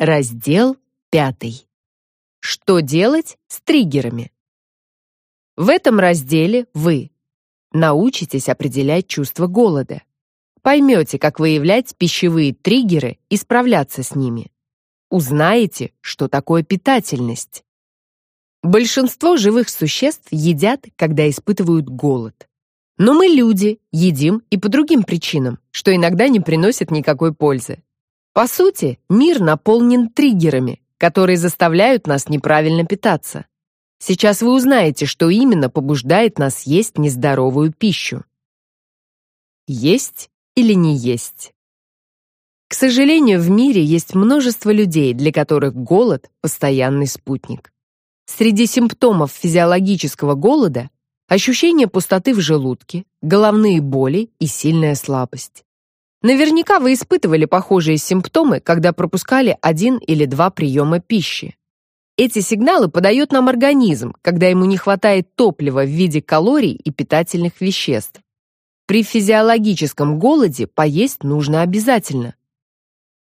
Раздел пятый. Что делать с триггерами? В этом разделе вы научитесь определять чувство голода, поймете, как выявлять пищевые триггеры и справляться с ними, узнаете, что такое питательность. Большинство живых существ едят, когда испытывают голод. Но мы люди, едим и по другим причинам, что иногда не приносит никакой пользы. По сути, мир наполнен триггерами, которые заставляют нас неправильно питаться. Сейчас вы узнаете, что именно побуждает нас есть нездоровую пищу. Есть или не есть? К сожалению, в мире есть множество людей, для которых голод – постоянный спутник. Среди симптомов физиологического голода – ощущение пустоты в желудке, головные боли и сильная слабость. Наверняка вы испытывали похожие симптомы, когда пропускали один или два приема пищи. Эти сигналы подает нам организм, когда ему не хватает топлива в виде калорий и питательных веществ. При физиологическом голоде поесть нужно обязательно.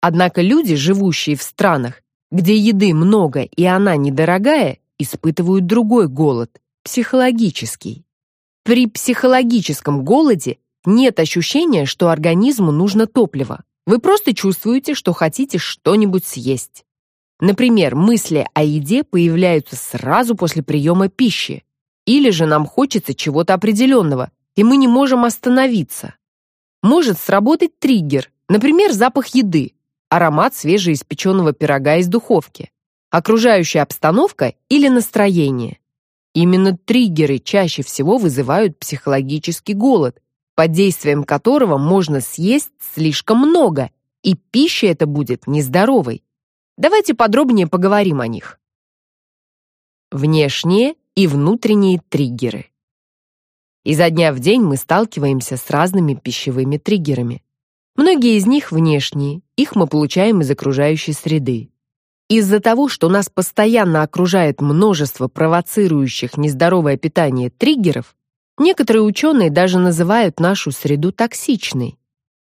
Однако люди, живущие в странах, где еды много и она недорогая, испытывают другой голод психологический. При психологическом голоде нет ощущения, что организму нужно топливо. Вы просто чувствуете, что хотите что-нибудь съесть. Например, мысли о еде появляются сразу после приема пищи. Или же нам хочется чего-то определенного, и мы не можем остановиться. Может сработать триггер, например, запах еды, аромат свежеиспеченного пирога из духовки, окружающая обстановка или настроение. Именно триггеры чаще всего вызывают психологический голод, под действием которого можно съесть слишком много, и пища эта будет нездоровой. Давайте подробнее поговорим о них. Внешние и внутренние триггеры. Изо дня в день мы сталкиваемся с разными пищевыми триггерами. Многие из них внешние, их мы получаем из окружающей среды. Из-за того, что нас постоянно окружает множество провоцирующих нездоровое питание триггеров, Некоторые ученые даже называют нашу среду токсичной.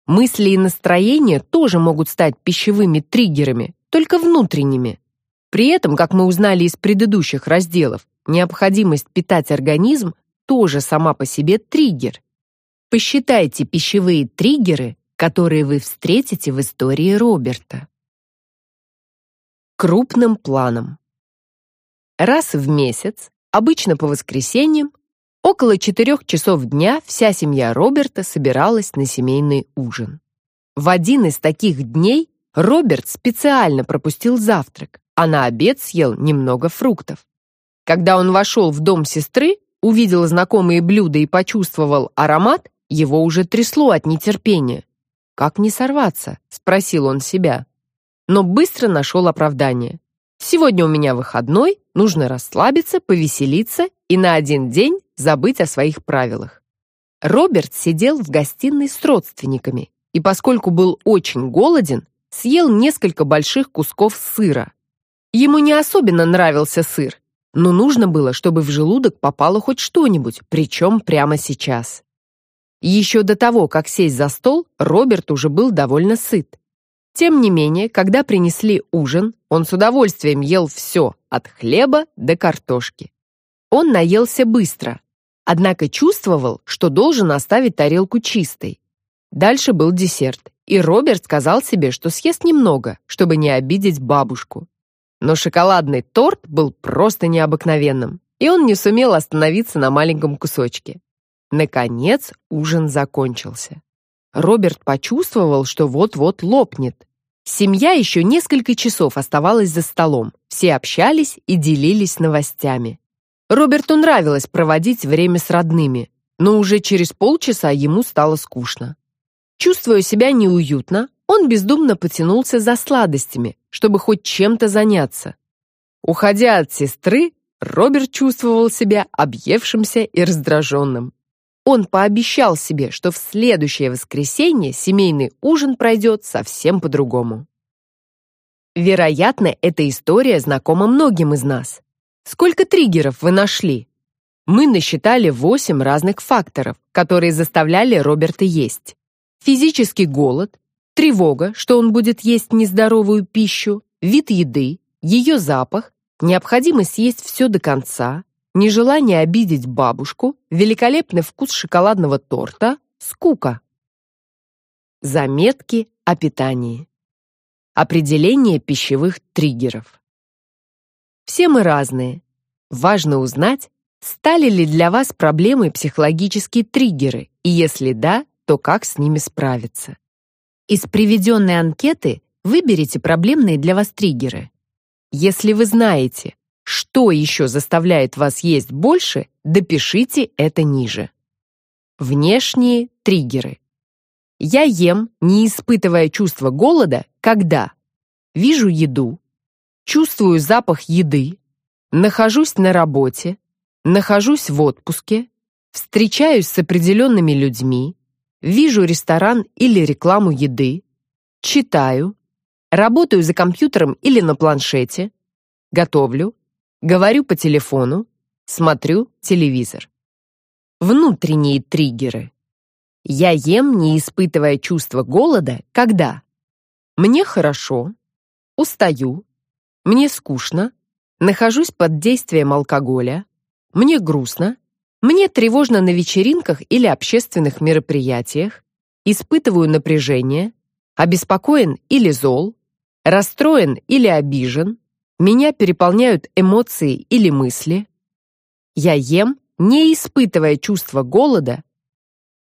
Мысли и настроения тоже могут стать пищевыми триггерами, только внутренними. При этом, как мы узнали из предыдущих разделов, необходимость питать организм тоже сама по себе триггер. Посчитайте пищевые триггеры, которые вы встретите в истории Роберта. Крупным планом. Раз в месяц, обычно по воскресеньям, Около четырех часов дня вся семья Роберта собиралась на семейный ужин. В один из таких дней Роберт специально пропустил завтрак, а на обед съел немного фруктов. Когда он вошел в дом сестры, увидел знакомые блюда и почувствовал аромат, его уже трясло от нетерпения. «Как не сорваться?» — спросил он себя. Но быстро нашел оправдание. «Сегодня у меня выходной, нужно расслабиться, повеселиться и на один день забыть о своих правилах. Роберт сидел в гостиной с родственниками и, поскольку был очень голоден, съел несколько больших кусков сыра. Ему не особенно нравился сыр, но нужно было, чтобы в желудок попало хоть что-нибудь, причем прямо сейчас. Еще до того, как сесть за стол, Роберт уже был довольно сыт. Тем не менее, когда принесли ужин, он с удовольствием ел все, от хлеба до картошки. Он наелся быстро, однако чувствовал, что должен оставить тарелку чистой. Дальше был десерт, и Роберт сказал себе, что съест немного, чтобы не обидеть бабушку. Но шоколадный торт был просто необыкновенным, и он не сумел остановиться на маленьком кусочке. Наконец ужин закончился. Роберт почувствовал, что вот-вот лопнет. Семья еще несколько часов оставалась за столом. Все общались и делились новостями. Роберту нравилось проводить время с родными, но уже через полчаса ему стало скучно. Чувствуя себя неуютно, он бездумно потянулся за сладостями, чтобы хоть чем-то заняться. Уходя от сестры, Роберт чувствовал себя объевшимся и раздраженным. Он пообещал себе, что в следующее воскресенье семейный ужин пройдет совсем по-другому. Вероятно, эта история знакома многим из нас. Сколько триггеров вы нашли? Мы насчитали восемь разных факторов, которые заставляли Роберта есть. Физический голод, тревога, что он будет есть нездоровую пищу, вид еды, ее запах, необходимость съесть все до конца, нежелание обидеть бабушку, великолепный вкус шоколадного торта, скука. Заметки о питании. Определение пищевых триггеров. Все мы разные. Важно узнать, стали ли для вас проблемой психологические триггеры, и если да, то как с ними справиться. Из приведенной анкеты выберите проблемные для вас триггеры. Если вы знаете, что еще заставляет вас есть больше, допишите это ниже. Внешние триггеры. Я ем, не испытывая чувства голода, когда вижу еду, чувствую запах еды, нахожусь на работе, нахожусь в отпуске, встречаюсь с определенными людьми, вижу ресторан или рекламу еды, читаю, работаю за компьютером или на планшете, готовлю, говорю по телефону, смотрю телевизор. Внутренние триггеры. Я ем, не испытывая чувства голода, когда мне хорошо, устаю, мне скучно, нахожусь под действием алкоголя, мне грустно, мне тревожно на вечеринках или общественных мероприятиях, испытываю напряжение, обеспокоен или зол, расстроен или обижен, меня переполняют эмоции или мысли. Я ем, не испытывая чувства голода,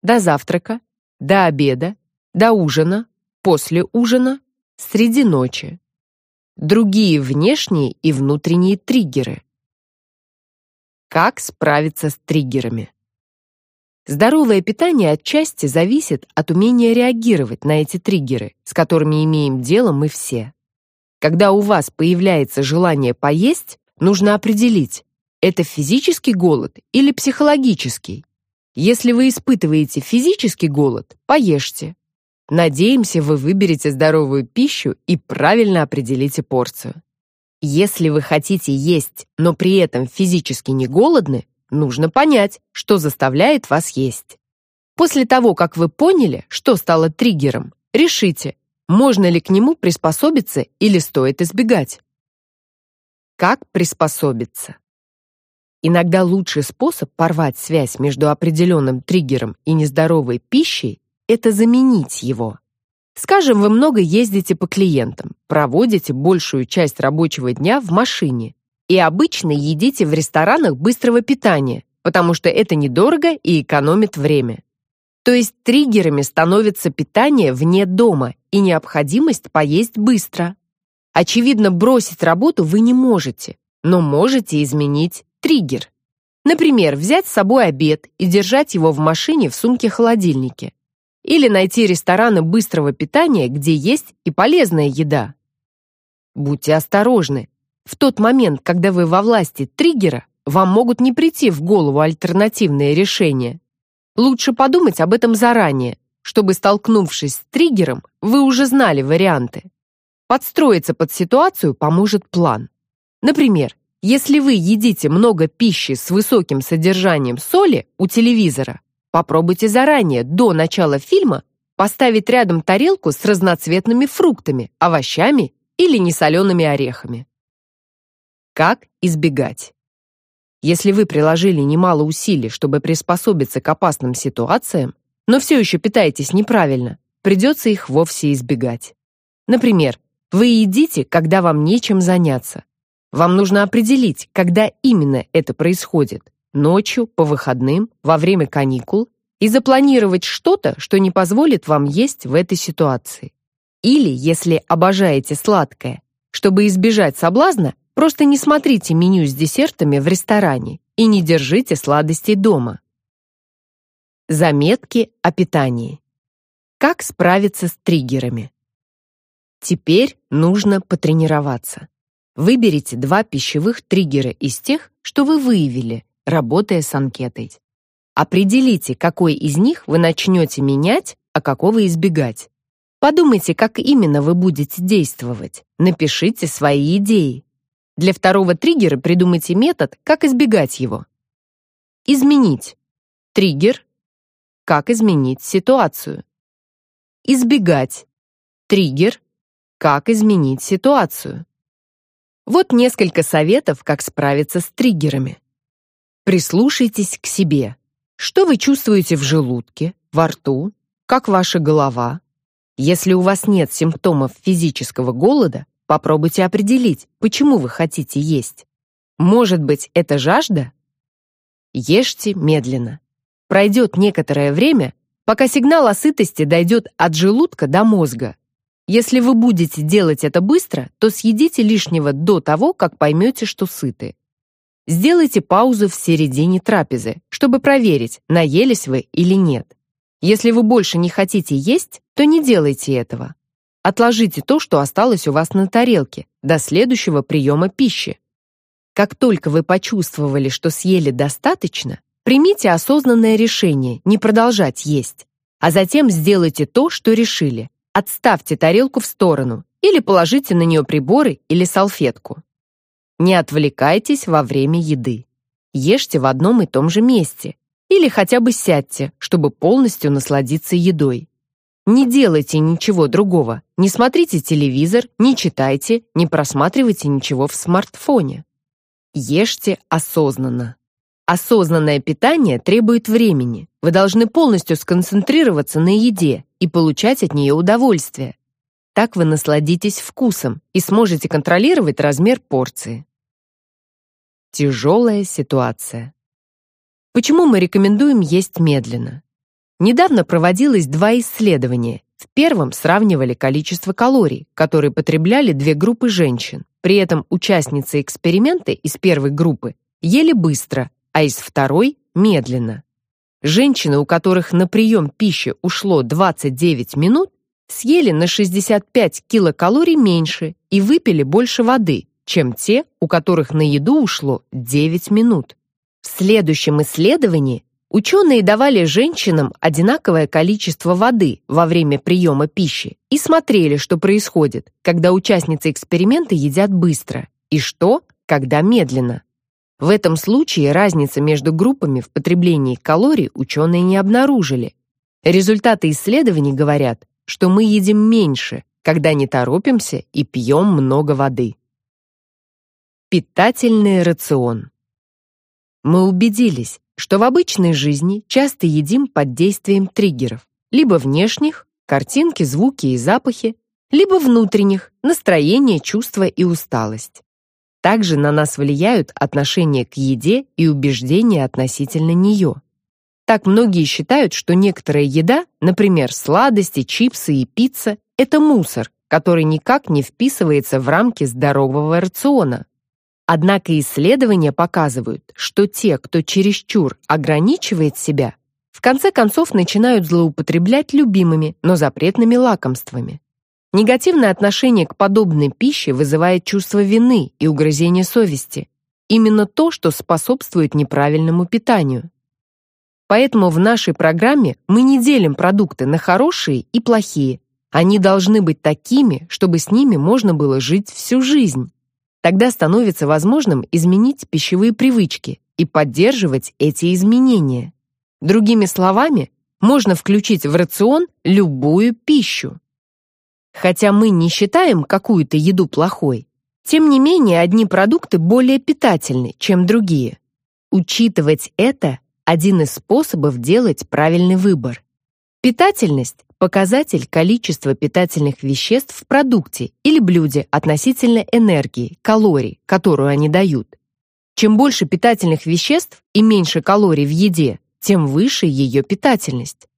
до завтрака, до обеда, до ужина, после ужина, среди ночи. Другие внешние и внутренние триггеры. Как справиться с триггерами? Здоровое питание отчасти зависит от умения реагировать на эти триггеры, с которыми имеем дело мы все. Когда у вас появляется желание поесть, нужно определить, это физический голод или психологический. Если вы испытываете физический голод, поешьте. Надеемся, вы выберете здоровую пищу и правильно определите порцию. Если вы хотите есть, но при этом физически не голодны, нужно понять, что заставляет вас есть. После того, как вы поняли, что стало триггером, решите, можно ли к нему приспособиться или стоит избегать. Как приспособиться? Иногда лучший способ порвать связь между определенным триггером и нездоровой пищей – это заменить его. Скажем, вы много ездите по клиентам, проводите большую часть рабочего дня в машине и обычно едите в ресторанах быстрого питания, потому что это недорого и экономит время. То есть триггерами становится питание вне дома и необходимость поесть быстро. Очевидно, бросить работу вы не можете, но можете изменить Триггер. Например, взять с собой обед и держать его в машине в сумке-холодильнике. Или найти рестораны быстрого питания, где есть и полезная еда. Будьте осторожны. В тот момент, когда вы во власти триггера, вам могут не прийти в голову альтернативные решения. Лучше подумать об этом заранее, чтобы, столкнувшись с триггером, вы уже знали варианты. Подстроиться под ситуацию поможет план. Например, если вы едите много пищи с высоким содержанием соли у телевизора, попробуйте заранее, до начала фильма, поставить рядом тарелку с разноцветными фруктами, овощами или несолеными орехами. Как избегать? Если вы приложили немало усилий, чтобы приспособиться к опасным ситуациям, но все еще питаетесь неправильно, придется их вовсе избегать. Например, вы едите, когда вам нечем заняться, вам нужно определить, когда именно это происходит – ночью, по выходным, во время каникул – и запланировать что-то, что не позволит вам есть в этой ситуации. Или, если обожаете сладкое, чтобы избежать соблазна, просто не смотрите меню с десертами в ресторане и не держите сладостей дома. Заметки о питании. Как справиться с триггерами? Теперь нужно потренироваться. Выберите два пищевых триггера из тех, что вы выявили, работая с анкетой. Определите, какой из них вы начнете менять, а какого избегать. Подумайте, как именно вы будете действовать. Напишите свои идеи. Для второго триггера придумайте метод, как избегать его. Изменить. Триггер. Как изменить ситуацию. Избегать. Триггер. Как изменить ситуацию. Вот несколько советов, как справиться с триггерами. Прислушайтесь к себе. Что вы чувствуете в желудке, во рту, как ваша голова? Если у вас нет симптомов физического голода, попробуйте определить, почему вы хотите есть. Может быть, это жажда? Ешьте медленно. Пройдет некоторое время, пока сигнал о сытости дойдет от желудка до мозга. Если вы будете делать это быстро, то съедите лишнего до того, как поймете, что сыты. Сделайте паузу в середине трапезы, чтобы проверить, наелись вы или нет. Если вы больше не хотите есть, то не делайте этого. Отложите то, что осталось у вас на тарелке, до следующего приема пищи. Как только вы почувствовали, что съели достаточно, примите осознанное решение не продолжать есть, а затем сделайте то, что решили. Отставьте тарелку в сторону или положите на нее приборы или салфетку. Не отвлекайтесь во время еды. Ешьте в одном и том же месте или хотя бы сядьте, чтобы полностью насладиться едой. Не делайте ничего другого. Не смотрите телевизор, не читайте, не просматривайте ничего в смартфоне. Ешьте осознанно. Осознанное питание требует времени. Вы должны полностью сконцентрироваться на еде и получать от нее удовольствие. Так вы насладитесь вкусом и сможете контролировать размер порции. Тяжелая ситуация. Почему мы рекомендуем есть медленно? Недавно проводилось два исследования. В первом сравнивали количество калорий, которые потребляли две группы женщин. При этом участницы эксперимента из первой группы ели быстро, а из второй – медленно. Женщины, у которых на прием пищи ушло 29 минут, съели на 65 килокалорий меньше и выпили больше воды, чем те, у которых на еду ушло 9 минут. В следующем исследовании ученые давали женщинам одинаковое количество воды во время приема пищи и смотрели, что происходит, когда участницы эксперимента едят быстро, и что, когда медленно. В этом случае разницы между группами в потреблении калорий ученые не обнаружили. Результаты исследований говорят, что мы едим меньше, когда не торопимся и пьем много воды. Питательный рацион. Мы убедились, что в обычной жизни часто едим под действием триггеров, либо внешних, картинки, звуки и запахи, либо внутренних, настроение, чувства и усталость. Также на нас влияют отношения к еде и убеждения относительно нее. Так многие считают, что некоторая еда, например, сладости, чипсы и пицца, это мусор, который никак не вписывается в рамки здорового рациона. Однако исследования показывают, что те, кто чересчур ограничивает себя, в конце концов начинают злоупотреблять любимыми, но запретными лакомствами. Негативное отношение к подобной пище вызывает чувство вины и угрызение совести. Именно то, что способствует неправильному питанию. Поэтому в нашей программе мы не делим продукты на хорошие и плохие. Они должны быть такими, чтобы с ними можно было жить всю жизнь. Тогда становится возможным изменить пищевые привычки и поддерживать эти изменения. Другими словами, можно включить в рацион любую пищу. Хотя мы не считаем какую-то еду плохой, тем не менее одни продукты более питательны, чем другие. Учитывать это – один из способов делать правильный выбор. Питательность показатель количества питательных веществ в продукте или блюде относительно энергии, калорий, которую они дают. Чем больше питательных веществ и меньше калорий в еде, тем выше ее питательность.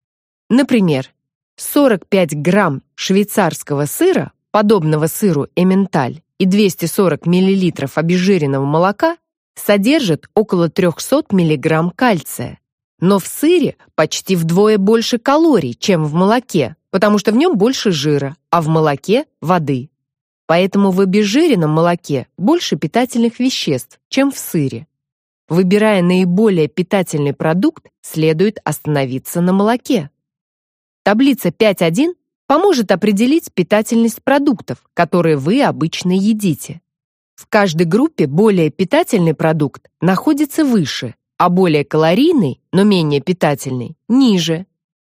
Например, 45 грамм швейцарского сыра, подобного сыру Эменталь, и 240 миллилитров обезжиренного молока содержат около 300 миллиграмм кальция, но в сыре почти вдвое больше калорий, чем в молоке, потому что в нем больше жира, а в молоке – воды. Поэтому в обезжиренном молоке больше питательных веществ, чем в сыре. Выбирая наиболее питательный продукт, следует остановиться на молоке. Таблица 5.1 поможет определить питательность продуктов, которые вы обычно едите. В каждой группе более питательный продукт находится выше, а более калорийный, но менее питательный, ниже.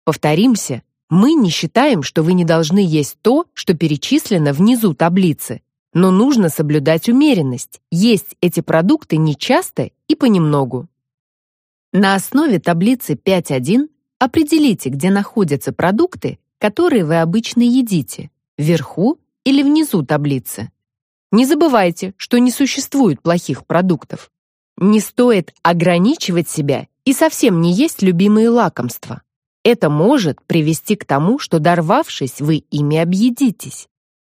Повторимся, мы не считаем, что вы не должны есть то, что перечислено внизу таблицы. но нужно соблюдать умеренность, есть эти продукты нечасто и понемногу. На основе таблицы 5.1 определите, где находятся продукты, которые вы обычно едите, вверху или внизу таблицы. Не забывайте, что не существует плохих продуктов. Не стоит ограничивать себя и совсем не есть любимые лакомства. Это может привести к тому, что дорвавшись, вы ими объедитесь.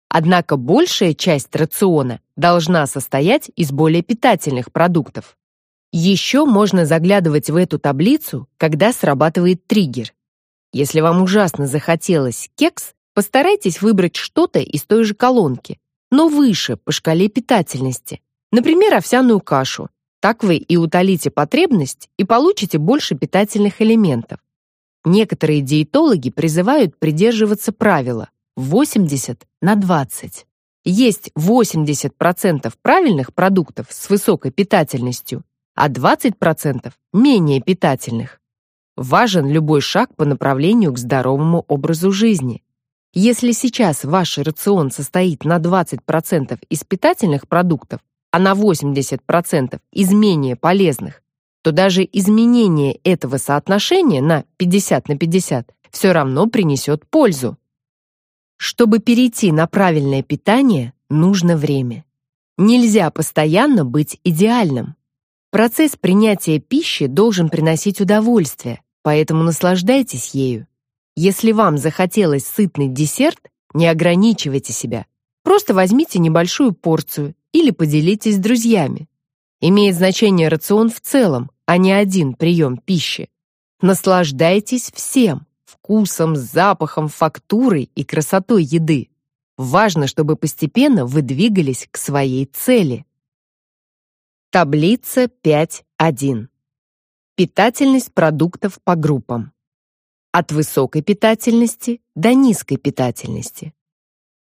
Однако большая часть рациона должна состоять из более питательных продуктов. Еще можно заглядывать в эту таблицу, когда срабатывает триггер. Если вам ужасно захотелось кекс, постарайтесь выбрать что-то из той же колонки, но выше по шкале питательности. Например, овсяную кашу. Так вы и утолите потребность и получите больше питательных элементов. Некоторые диетологи призывают придерживаться правила 80 на 20. Есть 80% правильных продуктов с высокой питательностью, а 20% менее питательных. Важен любой шаг по направлению к здоровому образу жизни. Если сейчас ваш рацион состоит на 20% из питательных продуктов, а на 80% из менее полезных, то даже изменение этого соотношения на 50 на 50 все равно принесет пользу. Чтобы перейти на правильное питание, нужно время. Нельзя постоянно быть идеальным. Процесс принятия пищи должен приносить удовольствие, поэтому наслаждайтесь ею. Если вам захотелось сытный десерт, не ограничивайте себя. Просто возьмите небольшую порцию или поделитесь с друзьями. Имеет значение рацион в целом, а не один прием пищи. Наслаждайтесь всем – вкусом, запахом, фактурой и красотой еды. Важно, чтобы постепенно вы двигались к своей цели. Таблица 5.1. Питательность продуктов по группам от высокой питательности до низкой питательности.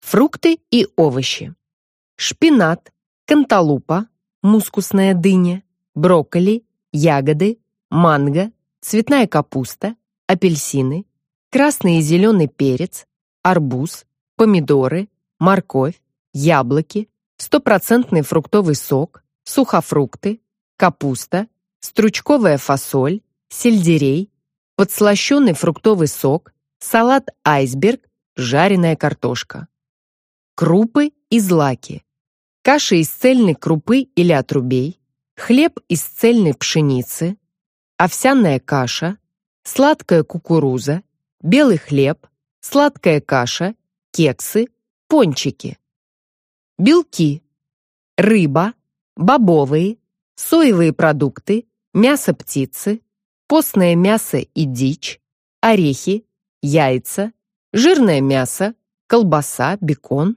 Фрукты и овощи. Шпинат, канталупа, мускусная дыня, брокколи, ягоды, манго, цветная капуста, апельсины, красный и зеленый перец, арбуз, помидоры, морковь, яблоки, стопроцентный фруктовый сок, сухофрукты, капуста, стручковая фасоль, сельдерей, подслащенный фруктовый сок, салат айсберг, жареная картошка. Крупы и злаки. Каша из цельной крупы или отрубей, хлеб из цельной пшеницы, овсяная каша, сладкая кукуруза, белый хлеб, сладкая каша, кексы, пончики. Белки. Рыба, бобовые, соевые продукты, мясо птицы, постное мясо и дичь, орехи, яйца, жирное мясо, колбаса, бекон,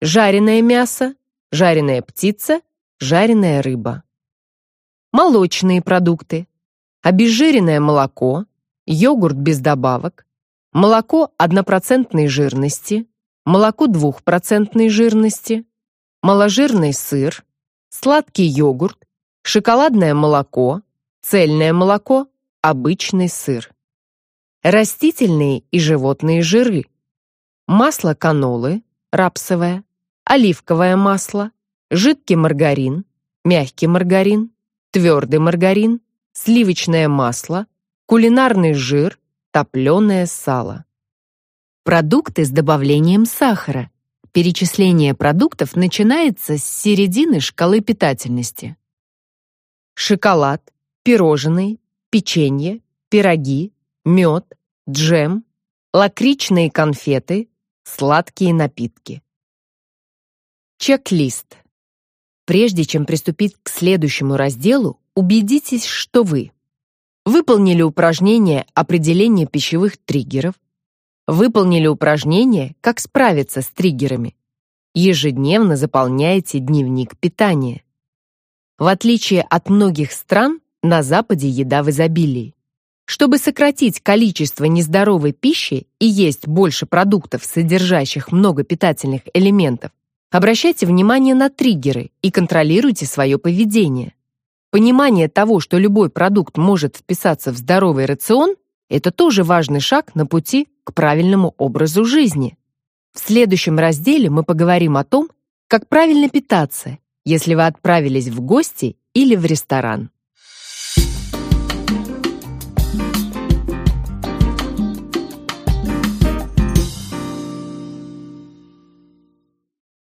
жареное мясо, жареная птица, жареная рыба. Молочные продукты. Обезжиренное молоко, йогурт без добавок, молоко однопроцентной жирности, молоко двухпроцентной жирности, маложирный сыр, сладкий йогурт, шоколадное молоко, цельное молоко, обычный сыр. Растительные и животные жиры. Масло канолы, рапсовое, оливковое масло, жидкий маргарин, мягкий маргарин, твердый маргарин, сливочное масло, кулинарный жир, топленое сало. Продукты с добавлением сахара. Перечисление продуктов начинается с середины шкалы питательности. Шоколад, пирожные, печенье, пироги, мед, джем, лакричные конфеты, сладкие напитки. Чек-лист. Прежде чем приступить к следующему разделу, убедитесь, что вы выполнили упражнение определения пищевых триггеров, выполнили упражнение «Как справиться с триггерами», ежедневно заполняете дневник питания. В отличие от многих стран, на Западе еда в изобилии. Чтобы сократить количество нездоровой пищи и есть больше продуктов, содержащих много питательных элементов, обращайте внимание на триггеры и контролируйте свое поведение. Понимание того, что любой продукт может вписаться в здоровый рацион, это тоже важный шаг на пути к правильному образу жизни. В следующем разделе мы поговорим о том, Как правильно питаться, если вы отправились в гости или в ресторан.